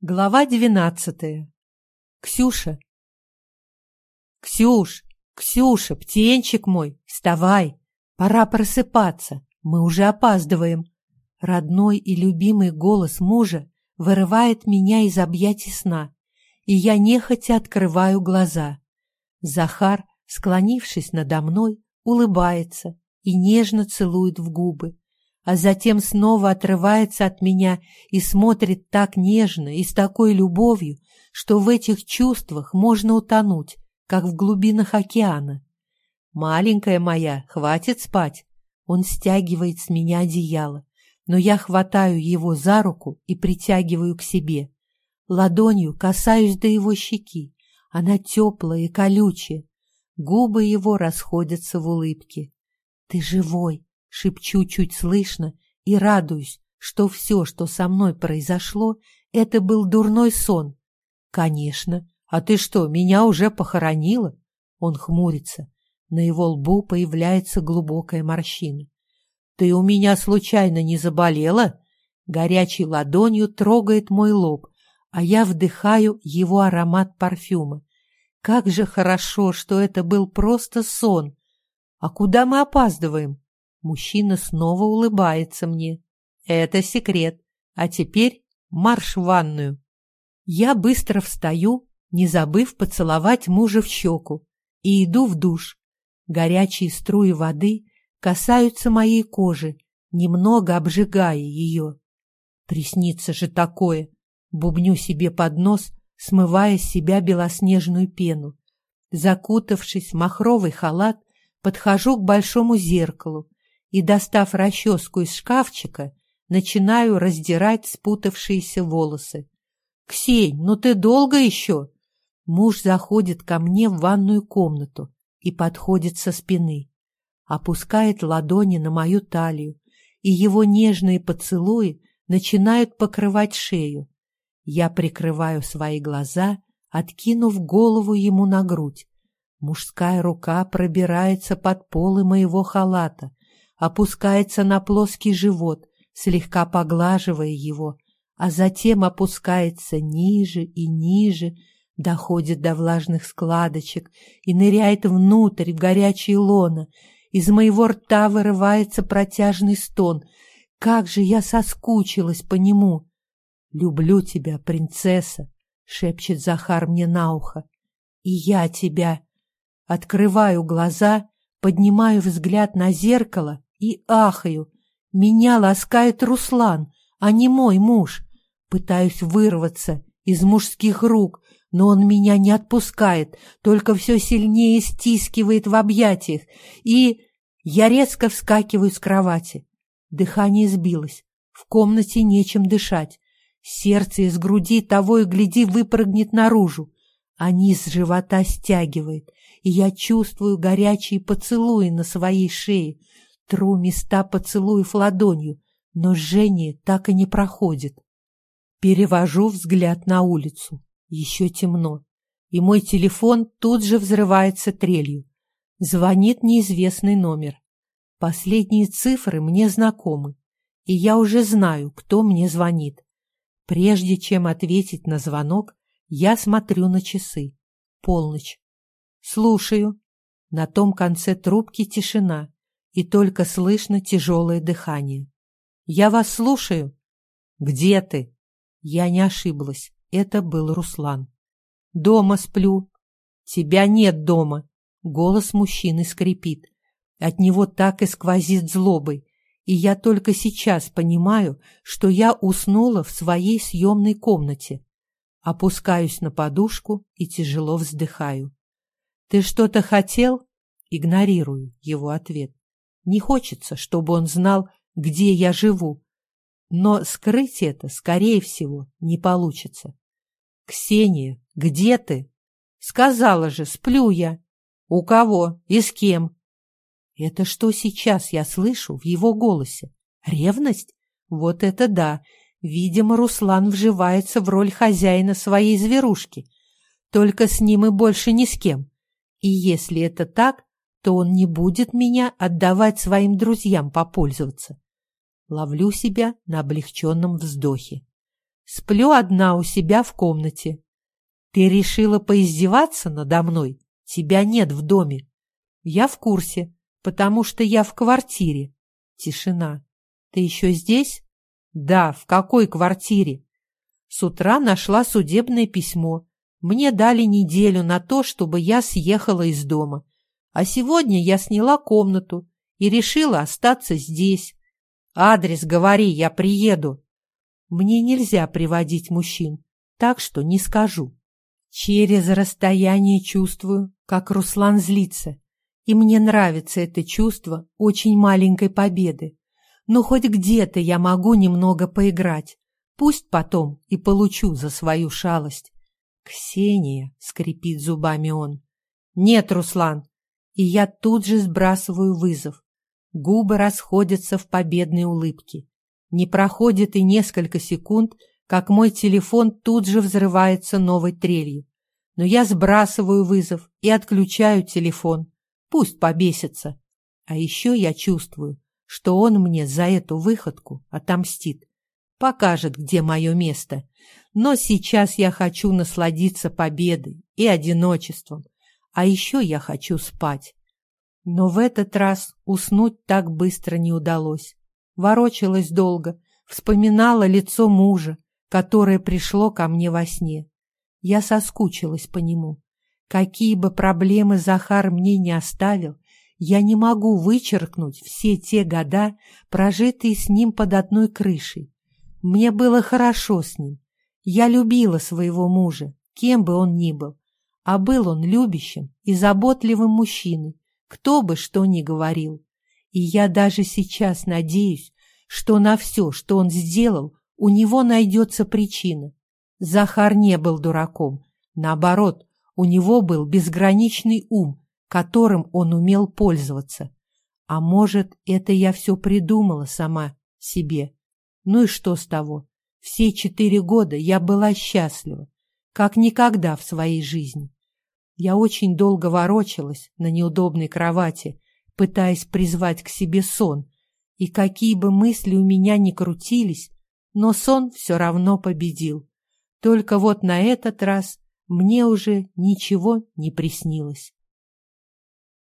Глава двенадцатая. Ксюша. Ксюш, Ксюша, птенчик мой, вставай. Пора просыпаться, мы уже опаздываем. Родной и любимый голос мужа вырывает меня из объятий сна, и я нехотя открываю глаза. Захар, склонившись надо мной, улыбается и нежно целует в губы а затем снова отрывается от меня и смотрит так нежно и с такой любовью, что в этих чувствах можно утонуть, как в глубинах океана. «Маленькая моя, хватит спать!» Он стягивает с меня одеяло, но я хватаю его за руку и притягиваю к себе. Ладонью касаюсь до его щеки. Она теплая и колючая. Губы его расходятся в улыбке. «Ты живой!» Шепчу чуть слышно и радуюсь, что все, что со мной произошло, это был дурной сон. Конечно. А ты что, меня уже похоронила? Он хмурится. На его лбу появляется глубокая морщина. Ты у меня случайно не заболела? Горячей ладонью трогает мой лоб, а я вдыхаю его аромат парфюма. Как же хорошо, что это был просто сон. А куда мы опаздываем? Мужчина снова улыбается мне. Это секрет. А теперь марш в ванную. Я быстро встаю, не забыв поцеловать мужа в щеку, и иду в душ. Горячие струи воды касаются моей кожи, немного обжигая ее. Приснится же такое! Бубню себе под нос, смывая с себя белоснежную пену. Закутавшись в махровый халат, подхожу к большому зеркалу и, достав расческу из шкафчика, начинаю раздирать спутавшиеся волосы. «Ксень, ну ты долго еще?» Муж заходит ко мне в ванную комнату и подходит со спины, опускает ладони на мою талию, и его нежные поцелуи начинают покрывать шею. Я прикрываю свои глаза, откинув голову ему на грудь. Мужская рука пробирается под полы моего халата, опускается на плоский живот, слегка поглаживая его, а затем опускается ниже и ниже, доходит до влажных складочек и ныряет внутрь в горячее лоно. Из моего рта вырывается протяжный стон. Как же я соскучилась по нему! «Люблю тебя, принцесса!» — шепчет Захар мне на ухо. «И я тебя!» Открываю глаза, поднимаю взгляд на зеркало и ахаю. Меня ласкает Руслан, а не мой муж. Пытаюсь вырваться из мужских рук, но он меня не отпускает, только все сильнее стискивает в объятиях, и я резко вскакиваю с кровати. Дыхание сбилось, в комнате нечем дышать. Сердце из груди того и гляди выпрыгнет наружу, а низ живота стягивает, и я чувствую горячие поцелуи на своей шее, Тру места поцелуев ладонью, но жжение так и не проходит. Перевожу взгляд на улицу. Еще темно. И мой телефон тут же взрывается трелью. Звонит неизвестный номер. Последние цифры мне знакомы, и я уже знаю, кто мне звонит. Прежде чем ответить на звонок, я смотрю на часы. Полночь. Слушаю. На том конце трубки тишина и только слышно тяжелое дыхание. «Я вас слушаю». «Где ты?» Я не ошиблась. Это был Руслан. «Дома сплю». «Тебя нет дома». Голос мужчины скрипит. От него так и сквозит злобой. И я только сейчас понимаю, что я уснула в своей съемной комнате. Опускаюсь на подушку и тяжело вздыхаю. «Ты что-то хотел?» Игнорирую его ответ. Не хочется, чтобы он знал, где я живу. Но скрыть это, скорее всего, не получится. «Ксения, где ты?» «Сказала же, сплю я». «У кого? И с кем?» Это что сейчас я слышу в его голосе? Ревность? Вот это да! Видимо, Руслан вживается в роль хозяина своей зверушки. Только с ним и больше ни с кем. И если это так, то он не будет меня отдавать своим друзьям попользоваться. Ловлю себя на облегченном вздохе. Сплю одна у себя в комнате. Ты решила поиздеваться надо мной? Тебя нет в доме. Я в курсе, потому что я в квартире. Тишина. Ты еще здесь? Да, в какой квартире? С утра нашла судебное письмо. Мне дали неделю на то, чтобы я съехала из дома. А сегодня я сняла комнату и решила остаться здесь. Адрес говори, я приеду. Мне нельзя приводить мужчин, так что не скажу. Через расстояние чувствую, как Руслан злится, и мне нравится это чувство очень маленькой победы. Но хоть где-то я могу немного поиграть, пусть потом и получу за свою шалость. «Ксения!» — скрипит зубами он. «Нет, Руслан!» И я тут же сбрасываю вызов. Губы расходятся в победной улыбке. Не проходит и несколько секунд, как мой телефон тут же взрывается новой трелью. Но я сбрасываю вызов и отключаю телефон. Пусть побесится. А еще я чувствую, что он мне за эту выходку отомстит. Покажет, где мое место. Но сейчас я хочу насладиться победой и одиночеством. А еще я хочу спать. Но в этот раз уснуть так быстро не удалось ворочалась долго, вспоминала лицо мужа, которое пришло ко мне во сне. Я соскучилась по нему. Какие бы проблемы Захар мне не оставил, я не могу вычеркнуть все те года, прожитые с ним под одной крышей. Мне было хорошо с ним. Я любила своего мужа, кем бы он ни был. А был он любящим и заботливым мужчиной, кто бы что ни говорил. И я даже сейчас надеюсь, что на все, что он сделал, у него найдется причина. Захар не был дураком. Наоборот, у него был безграничный ум, которым он умел пользоваться. А может, это я все придумала сама себе. Ну и что с того? Все четыре года я была счастлива, как никогда в своей жизни. Я очень долго ворочалась на неудобной кровати, пытаясь призвать к себе сон, и какие бы мысли у меня ни крутились, но сон все равно победил. Только вот на этот раз мне уже ничего не приснилось.